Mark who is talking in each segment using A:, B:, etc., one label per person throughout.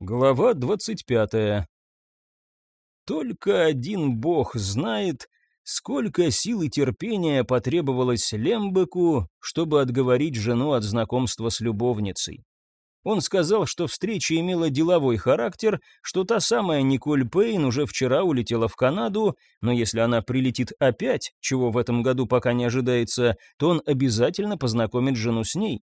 A: Глава двадцать пятая. Только один бог знает, сколько сил и терпения потребовалось Лембеку, чтобы отговорить жену от знакомства с любовницей. Он сказал, что встреча имела деловой характер, что та самая Николь Пейн уже вчера улетела в Канаду, но если она прилетит опять, чего в этом году пока не ожидается, то он обязательно познакомит жену с ней.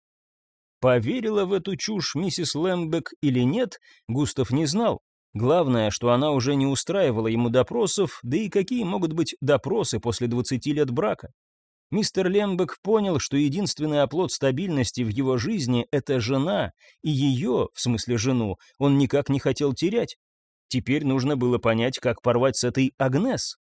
A: Поверила в эту чушь миссис Лэмбек или нет, Густав не знал. Главное, что она уже не устраивала ему допросов, да и какие могут быть допросы после 20 лет брака. Мистер Лембек понял, что единственный оплот стабильности в его жизни — это жена, и ее, в смысле жену, он никак не хотел терять. Теперь нужно было понять, как порвать с этой Агнес.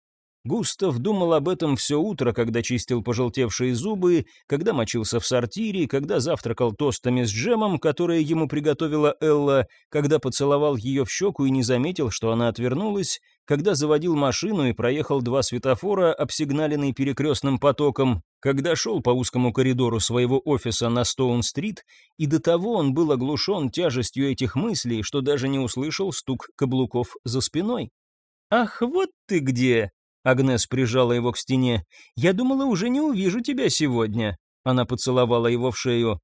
A: Густав думал об этом все утро, когда чистил пожелтевшие зубы, когда мочился в сортире, когда завтракал тостами с джемом, которые ему приготовила Элла, когда поцеловал ее в щеку и не заметил, что она отвернулась, когда заводил машину и проехал два светофора, обсигналенный перекрестным потоком, когда шел по узкому коридору своего офиса на Стоун-стрит, и до того он был оглушен тяжестью этих мыслей, что даже не услышал стук каблуков за спиной. «Ах, вот ты где!» Агнес прижала его к стене. «Я думала, уже не увижу тебя сегодня». Она поцеловала его в шею.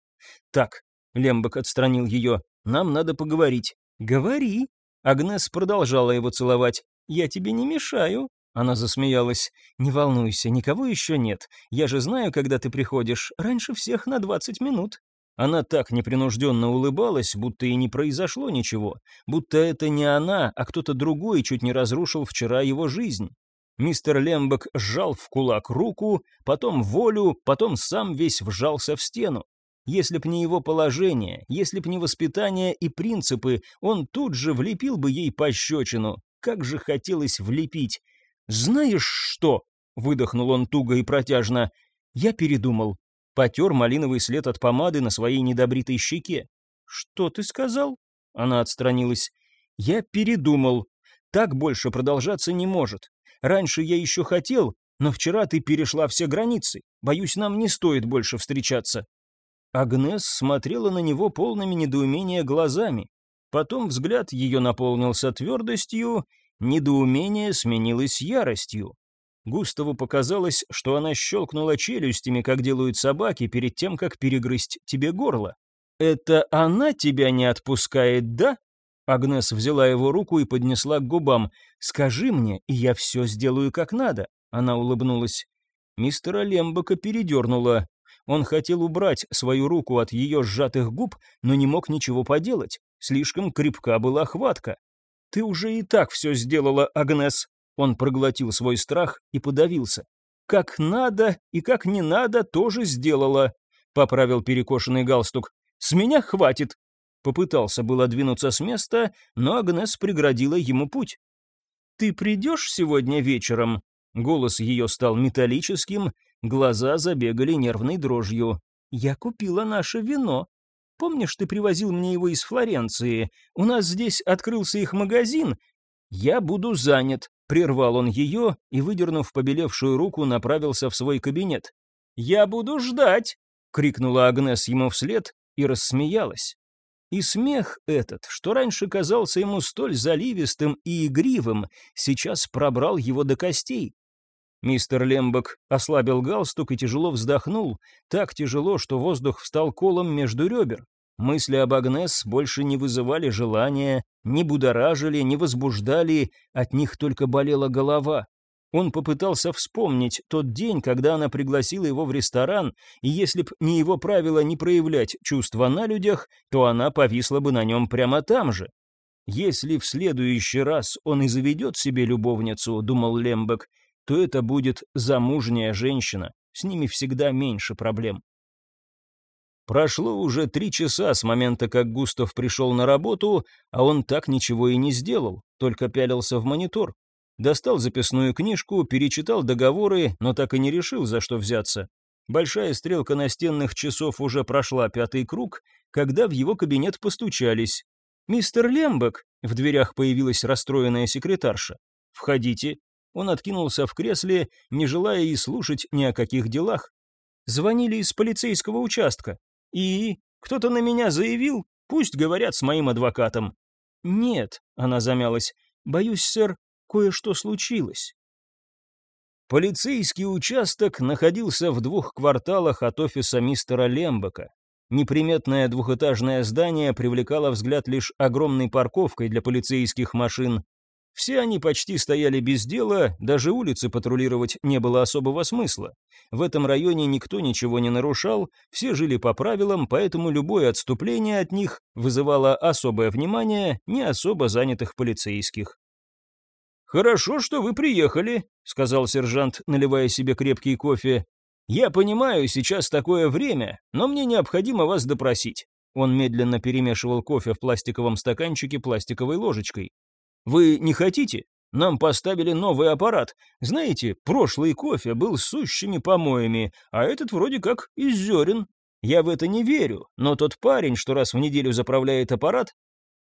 A: «Так», — Лембок отстранил ее, — «нам надо поговорить». «Говори». Агнес продолжала его целовать. «Я тебе не мешаю». Она засмеялась. «Не волнуйся, никого еще нет. Я же знаю, когда ты приходишь. Раньше всех на двадцать минут». Она так непринужденно улыбалась, будто и не произошло ничего, будто это не она, а кто-то другой чуть не разрушил вчера его жизнь. Мистер Лембек сжал в кулак руку, потом волю, потом сам весь вжался в стену. Если б не его положение, если б не воспитание и принципы, он тут же влепил бы ей пощечину. Как же хотелось влепить. «Знаешь что?» — выдохнул он туго и протяжно. «Я передумал». Потер малиновый след от помады на своей недобритой щеке. «Что ты сказал?» Она отстранилась. «Я передумал. Так больше продолжаться не может. Раньше я еще хотел, но вчера ты перешла все границы. Боюсь, нам не стоит больше встречаться». Агнес смотрела на него полными недоумения глазами. Потом взгляд ее наполнился твердостью, недоумение сменилось яростью. Густаву показалось, что она щелкнула челюстями, как делают собаки, перед тем, как перегрызть тебе горло. «Это она тебя не отпускает, да?» Агнес взяла его руку и поднесла к губам. «Скажи мне, и я все сделаю как надо». Она улыбнулась. Мистера Лембока передернула. Он хотел убрать свою руку от ее сжатых губ, но не мог ничего поделать. Слишком крепка была хватка. «Ты уже и так все сделала, Агнес». Он проглотил свой страх и подавился. «Как надо и как не надо тоже сделала», — поправил перекошенный галстук. «С меня хватит, Попытался было двинуться с места, но Агнес преградила ему путь. «Ты придешь сегодня вечером?» Голос ее стал металлическим, глаза забегали нервной дрожью. «Я купила наше вино. Помнишь, ты привозил мне его из Флоренции? У нас здесь открылся их магазин. Я буду занят», — прервал он ее и, выдернув побелевшую руку, направился в свой кабинет. «Я буду ждать!» — крикнула Агнес ему вслед и рассмеялась. И смех этот, что раньше казался ему столь заливистым и игривым, сейчас пробрал его до костей. Мистер Лембок ослабил галстук и тяжело вздохнул, так тяжело, что воздух встал колом между ребер. Мысли об Агнес больше не вызывали желания, не будоражили, не возбуждали, от них только болела голова. Он попытался вспомнить тот день, когда она пригласила его в ресторан, и если б не его правило не проявлять чувства на людях, то она повисла бы на нем прямо там же. Если в следующий раз он и заведет себе любовницу, думал Лембек, то это будет замужняя женщина, с ними всегда меньше проблем. Прошло уже три часа с момента, как Густав пришел на работу, а он так ничего и не сделал, только пялился в монитор. Достал записную книжку, перечитал договоры, но так и не решил, за что взяться. Большая стрелка настенных часов уже прошла пятый круг, когда в его кабинет постучались. «Мистер Лембек!» — в дверях появилась расстроенная секретарша. «Входите». Он откинулся в кресле, не желая и слушать ни о каких делах. Звонили из полицейского участка. «И? Кто-то на меня заявил? Пусть говорят с моим адвокатом». «Нет», — она замялась, — «боюсь, сэр, кое-что случилось». Полицейский участок находился в двух кварталах от офиса мистера Лембека. Неприметное двухэтажное здание привлекало взгляд лишь огромной парковкой для полицейских машин. Все они почти стояли без дела, даже улицы патрулировать не было особого смысла. В этом районе никто ничего не нарушал, все жили по правилам, поэтому любое отступление от них вызывало особое внимание не особо занятых полицейских. «Хорошо, что вы приехали», — сказал сержант, наливая себе крепкий кофе. «Я понимаю, сейчас такое время, но мне необходимо вас допросить». Он медленно перемешивал кофе в пластиковом стаканчике пластиковой ложечкой. «Вы не хотите? Нам поставили новый аппарат. Знаете, прошлый кофе был сущими помоями, а этот вроде как из зерен. Я в это не верю, но тот парень, что раз в неделю заправляет аппарат...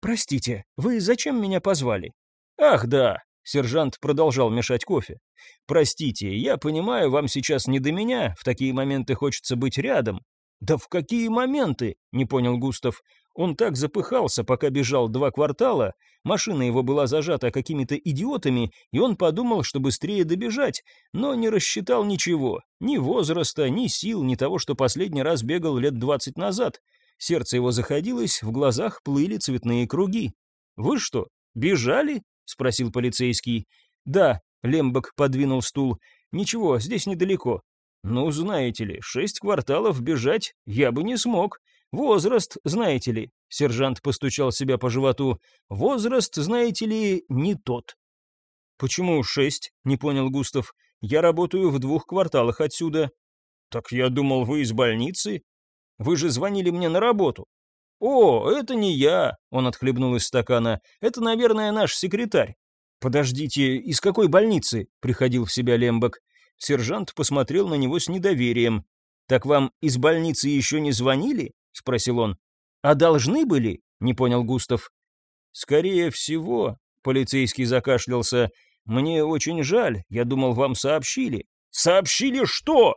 A: Простите, вы зачем меня позвали? Ах, да, Сержант продолжал мешать кофе. «Простите, я понимаю, вам сейчас не до меня, в такие моменты хочется быть рядом». «Да в какие моменты?» — не понял Густав. Он так запыхался, пока бежал два квартала, машина его была зажата какими-то идиотами, и он подумал, что быстрее добежать, но не рассчитал ничего, ни возраста, ни сил, ни того, что последний раз бегал лет двадцать назад. Сердце его заходилось, в глазах плыли цветные круги. «Вы что, бежали?» — спросил полицейский. «Да», — Лембок подвинул стул. «Ничего, здесь недалеко». «Ну, знаете ли, шесть кварталов бежать я бы не смог. Возраст, знаете ли», — сержант постучал себя по животу. «Возраст, знаете ли, не тот». «Почему шесть?» — не понял Густав. «Я работаю в двух кварталах отсюда». «Так я думал, вы из больницы. Вы же звонили мне на работу». «О, это не я!» — он отхлебнул из стакана. «Это, наверное, наш секретарь». «Подождите, из какой больницы?» — приходил в себя Лембок. Сержант посмотрел на него с недоверием. «Так вам из больницы еще не звонили?» — спросил он. «А должны были?» — не понял Густав. «Скорее всего», — полицейский закашлялся. «Мне очень жаль, я думал, вам сообщили». «Сообщили что?»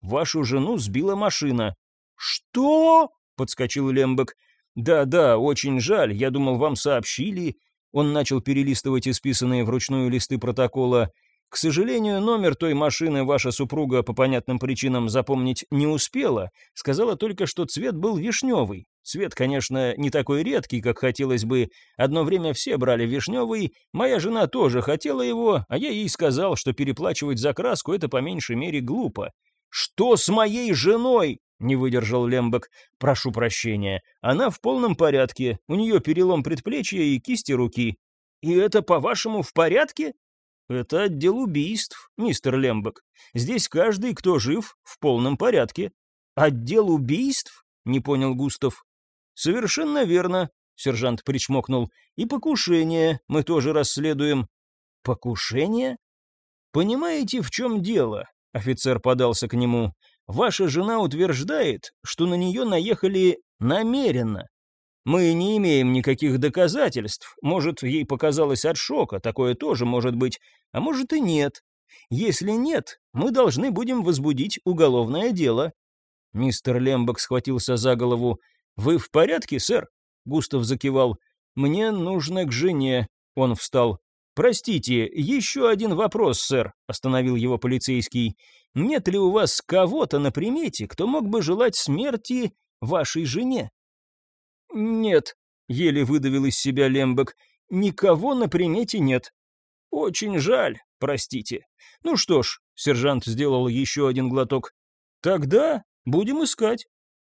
A: «Вашу жену сбила машина». «Что?» — подскочил Лембек. «Да-да, очень жаль, я думал, вам сообщили». Он начал перелистывать исписанные вручную листы протокола. «К сожалению, номер той машины ваша супруга по понятным причинам запомнить не успела. Сказала только, что цвет был вишневый. Цвет, конечно, не такой редкий, как хотелось бы. Одно время все брали вишневый, моя жена тоже хотела его, а я ей сказал, что переплачивать за краску это по меньшей мере глупо. «Что с моей женой?» Не выдержал Лембек. «Прошу прощения. Она в полном порядке. У нее перелом предплечья и кисти руки. И это, по-вашему, в порядке?» «Это отдел убийств, мистер Лембек. Здесь каждый, кто жив, в полном порядке». «Отдел убийств?» — не понял Густав. «Совершенно верно», — сержант причмокнул. «И покушение мы тоже расследуем». «Покушение?» «Понимаете, в чем дело?» — офицер подался к нему. Ваша жена утверждает, что на нее наехали намеренно. Мы не имеем никаких доказательств. Может, ей показалось от шока, такое тоже может быть, а может и нет. Если нет, мы должны будем возбудить уголовное дело. Мистер Лембок схватился за голову. Вы в порядке, сэр? Густав закивал. Мне нужно к жене. Он встал. «Простите, еще один вопрос, сэр», — остановил его полицейский. «Нет ли у вас кого-то на примете, кто мог бы желать смерти вашей жене?» «Нет», — еле выдавил из себя Лембек. «Никого на примете нет». «Очень жаль, простите. Ну что ж», — сержант сделал еще один глоток. «Тогда будем искать».